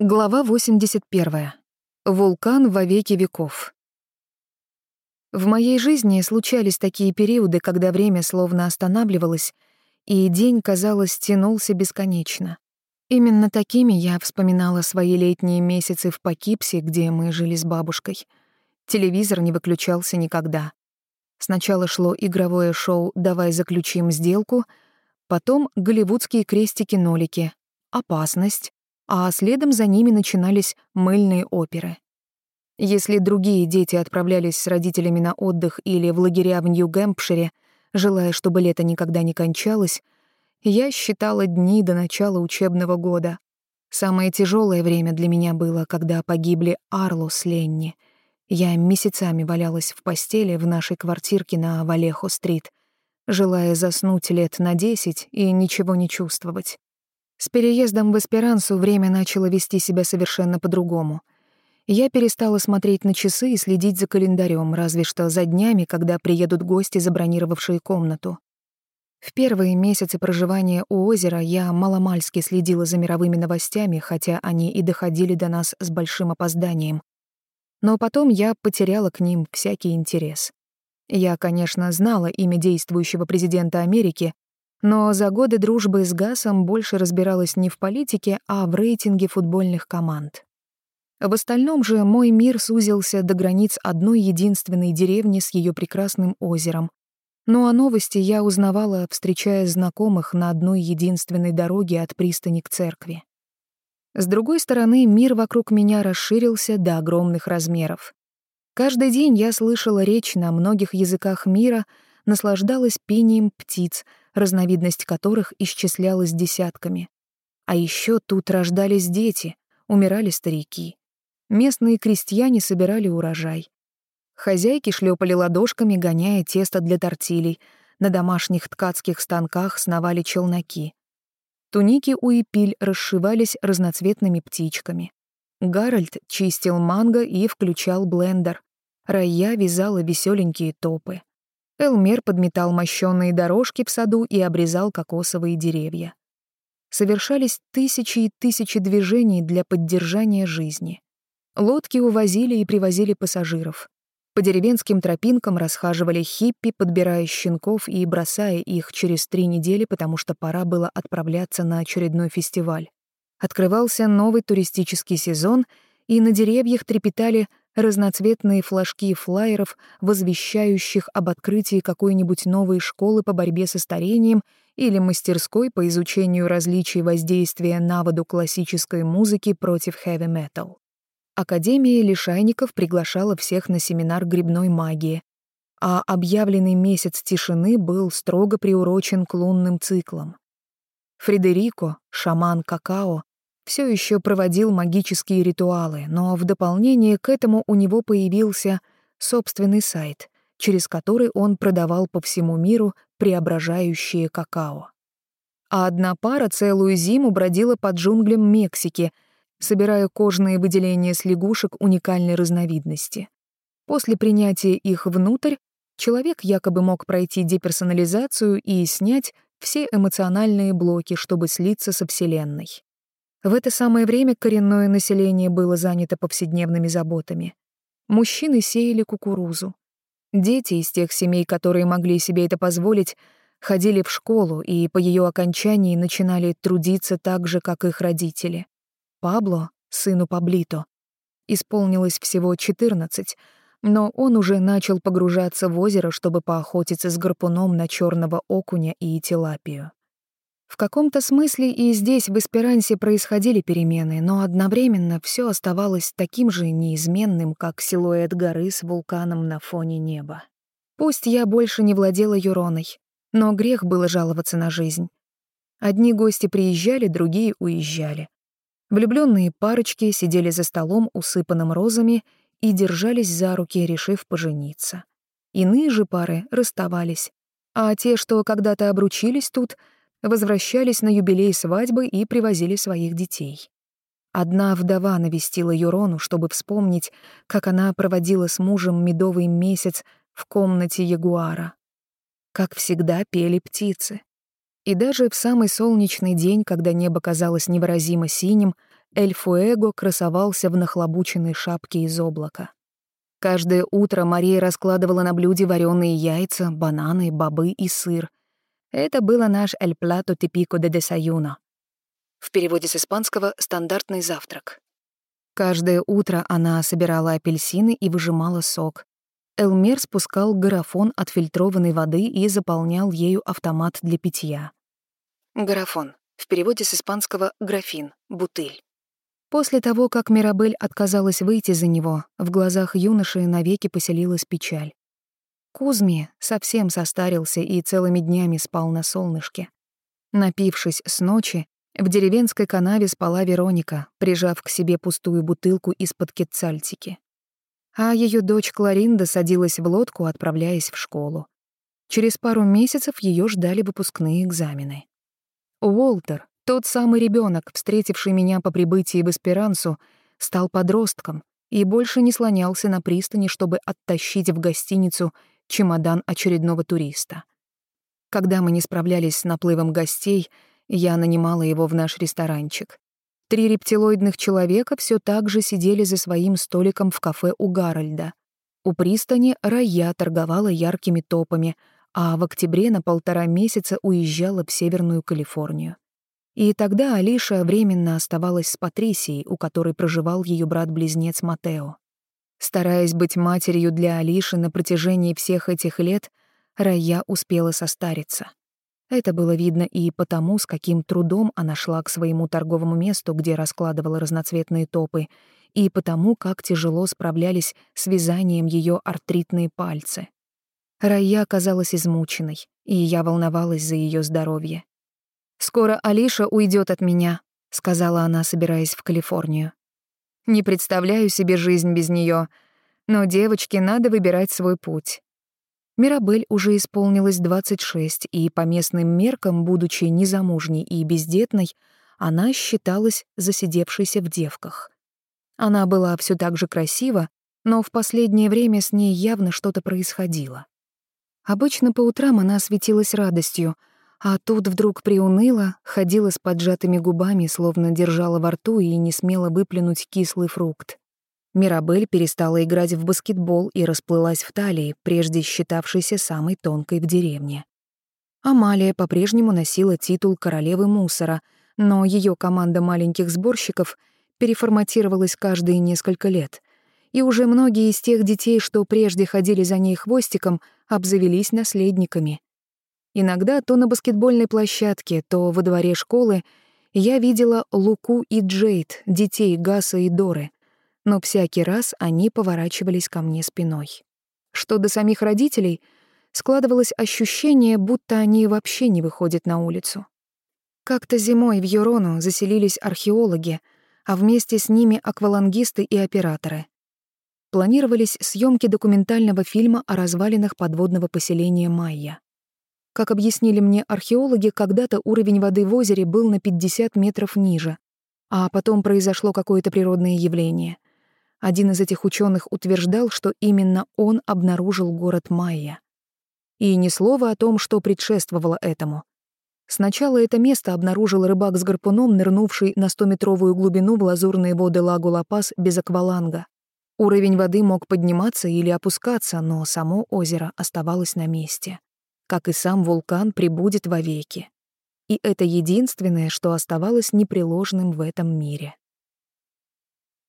Глава 81. Вулкан во веки веков. В моей жизни случались такие периоды, когда время словно останавливалось, и день, казалось, тянулся бесконечно. Именно такими я вспоминала свои летние месяцы в Покипсе, где мы жили с бабушкой. Телевизор не выключался никогда. Сначала шло игровое шоу «Давай заключим сделку», потом голливудские крестики-нолики, «Опасность», а следом за ними начинались мыльные оперы. Если другие дети отправлялись с родителями на отдых или в лагеря в Нью-Гэмпшире, желая, чтобы лето никогда не кончалось, я считала дни до начала учебного года. Самое тяжелое время для меня было, когда погибли Арло с Ленни. Я месяцами валялась в постели в нашей квартирке на Валехо-стрит, желая заснуть лет на десять и ничего не чувствовать. С переездом в Эсперансу время начало вести себя совершенно по-другому. Я перестала смотреть на часы и следить за календарем, разве что за днями, когда приедут гости, забронировавшие комнату. В первые месяцы проживания у озера я маломальски следила за мировыми новостями, хотя они и доходили до нас с большим опозданием. Но потом я потеряла к ним всякий интерес. Я, конечно, знала имя действующего президента Америки, но за годы дружбы с Гасом больше разбиралась не в политике, а в рейтинге футбольных команд. В остальном же мой мир сузился до границ одной единственной деревни с ее прекрасным озером. Ну а новости я узнавала, встречая знакомых на одной единственной дороге от пристани к церкви. С другой стороны, мир вокруг меня расширился до огромных размеров. Каждый день я слышала речь на многих языках мира, наслаждалась пением птиц — разновидность которых исчислялась десятками. А еще тут рождались дети, умирали старики. Местные крестьяне собирали урожай. Хозяйки шлепали ладошками, гоняя тесто для тортилей. На домашних ткацких станках сновали челноки. Туники у эпиль расшивались разноцветными птичками. Гарольд чистил манго и включал блендер. Рая вязала веселенькие топы. Элмер подметал мощёные дорожки в саду и обрезал кокосовые деревья. Совершались тысячи и тысячи движений для поддержания жизни. Лодки увозили и привозили пассажиров. По деревенским тропинкам расхаживали хиппи, подбирая щенков и бросая их через три недели, потому что пора было отправляться на очередной фестиваль. Открывался новый туристический сезон, и на деревьях трепетали разноцветные флажки флаеров, возвещающих об открытии какой-нибудь новой школы по борьбе со старением или мастерской по изучению различий воздействия на воду классической музыки против хэви-метал. Академия лишайников приглашала всех на семинар грибной магии, а объявленный месяц тишины был строго приурочен к лунным циклам. Фредерико, шаман какао, все еще проводил магические ритуалы, но в дополнение к этому у него появился собственный сайт, через который он продавал по всему миру преображающие какао. А одна пара целую зиму бродила по джунглям Мексики, собирая кожные выделения с лягушек уникальной разновидности. После принятия их внутрь человек якобы мог пройти деперсонализацию и снять все эмоциональные блоки, чтобы слиться со Вселенной. В это самое время коренное население было занято повседневными заботами. Мужчины сеяли кукурузу. Дети из тех семей, которые могли себе это позволить, ходили в школу и по ее окончании начинали трудиться так же, как их родители. Пабло, сыну Паблито, исполнилось всего 14, но он уже начал погружаться в озеро, чтобы поохотиться с гарпуном на черного окуня и тилапию. В каком-то смысле и здесь, в Эсперансе, происходили перемены, но одновременно все оставалось таким же неизменным, как силуэт горы с вулканом на фоне неба. Пусть я больше не владела Юроной, но грех было жаловаться на жизнь. Одни гости приезжали, другие уезжали. Влюбленные парочки сидели за столом, усыпанным розами, и держались за руки, решив пожениться. Иные же пары расставались, а те, что когда-то обручились тут — возвращались на юбилей свадьбы и привозили своих детей. Одна вдова навестила Юрону, чтобы вспомнить, как она проводила с мужем медовый месяц в комнате ягуара. Как всегда пели птицы. И даже в самый солнечный день, когда небо казалось невыразимо синим, Эль Фуэго красовался в нахлобученной шапке из облака. Каждое утро Мария раскладывала на блюде вареные яйца, бананы, бобы и сыр. Это было наш «эль плато типико де десаюно». В переводе с испанского «стандартный завтрак». Каждое утро она собирала апельсины и выжимала сок. Элмер спускал гарафон от фильтрованной воды и заполнял ею автомат для питья. Гарафон. В переводе с испанского «графин», «бутыль». После того, как Мирабель отказалась выйти за него, в глазах юноши навеки поселилась печаль. Кузми совсем состарился и целыми днями спал на солнышке. Напившись с ночи, в деревенской канаве спала Вероника, прижав к себе пустую бутылку из-под кетцальтики. А ее дочь Кларинда садилась в лодку, отправляясь в школу. Через пару месяцев ее ждали выпускные экзамены. Уолтер, тот самый ребенок, встретивший меня по прибытии в Эсперансу, стал подростком и больше не слонялся на пристани, чтобы оттащить в гостиницу чемодан очередного туриста. Когда мы не справлялись с наплывом гостей, я нанимала его в наш ресторанчик. Три рептилоидных человека все так же сидели за своим столиком в кафе у Гарольда. У пристани Рая торговала яркими топами, а в октябре на полтора месяца уезжала в Северную Калифорнию. И тогда Алиша временно оставалась с Патрисией, у которой проживал ее брат-близнец Матео. Стараясь быть матерью для Алиши на протяжении всех этих лет, Рая успела состариться. Это было видно и потому, с каким трудом она шла к своему торговому месту, где раскладывала разноцветные топы, и потому, как тяжело справлялись с вязанием ее артритные пальцы. Рая казалась измученной, и я волновалась за ее здоровье. «Скоро Алиша уйдет от меня», — сказала она, собираясь в Калифорнию. «Не представляю себе жизнь без нее, но девочке надо выбирать свой путь». Мирабель уже исполнилось 26, и по местным меркам, будучи незамужней и бездетной, она считалась засидевшейся в девках. Она была все так же красива, но в последнее время с ней явно что-то происходило. Обычно по утрам она светилась радостью — а тут вдруг приуныла, ходила с поджатыми губами, словно держала во рту и не смела выплюнуть кислый фрукт. Мирабель перестала играть в баскетбол и расплылась в талии, прежде считавшейся самой тонкой в деревне. Амалия по-прежнему носила титул королевы мусора, но ее команда маленьких сборщиков переформатировалась каждые несколько лет, и уже многие из тех детей, что прежде ходили за ней хвостиком, обзавелись наследниками. Иногда то на баскетбольной площадке, то во дворе школы я видела Луку и Джейд, детей Гаса и Доры, но всякий раз они поворачивались ко мне спиной. Что до самих родителей, складывалось ощущение, будто они вообще не выходят на улицу. Как-то зимой в Юрону заселились археологи, а вместе с ними аквалангисты и операторы. Планировались съемки документального фильма о развалинах подводного поселения Майя. Как объяснили мне археологи, когда-то уровень воды в озере был на 50 метров ниже, а потом произошло какое-то природное явление. Один из этих ученых утверждал, что именно он обнаружил город Майя. И ни слова о том, что предшествовало этому. Сначала это место обнаружил рыбак с гарпуном, нырнувший на 100-метровую глубину в лазурные воды лагу Лапас без акваланга. Уровень воды мог подниматься или опускаться, но само озеро оставалось на месте как и сам вулкан, прибудет вовеки. И это единственное, что оставалось непреложным в этом мире.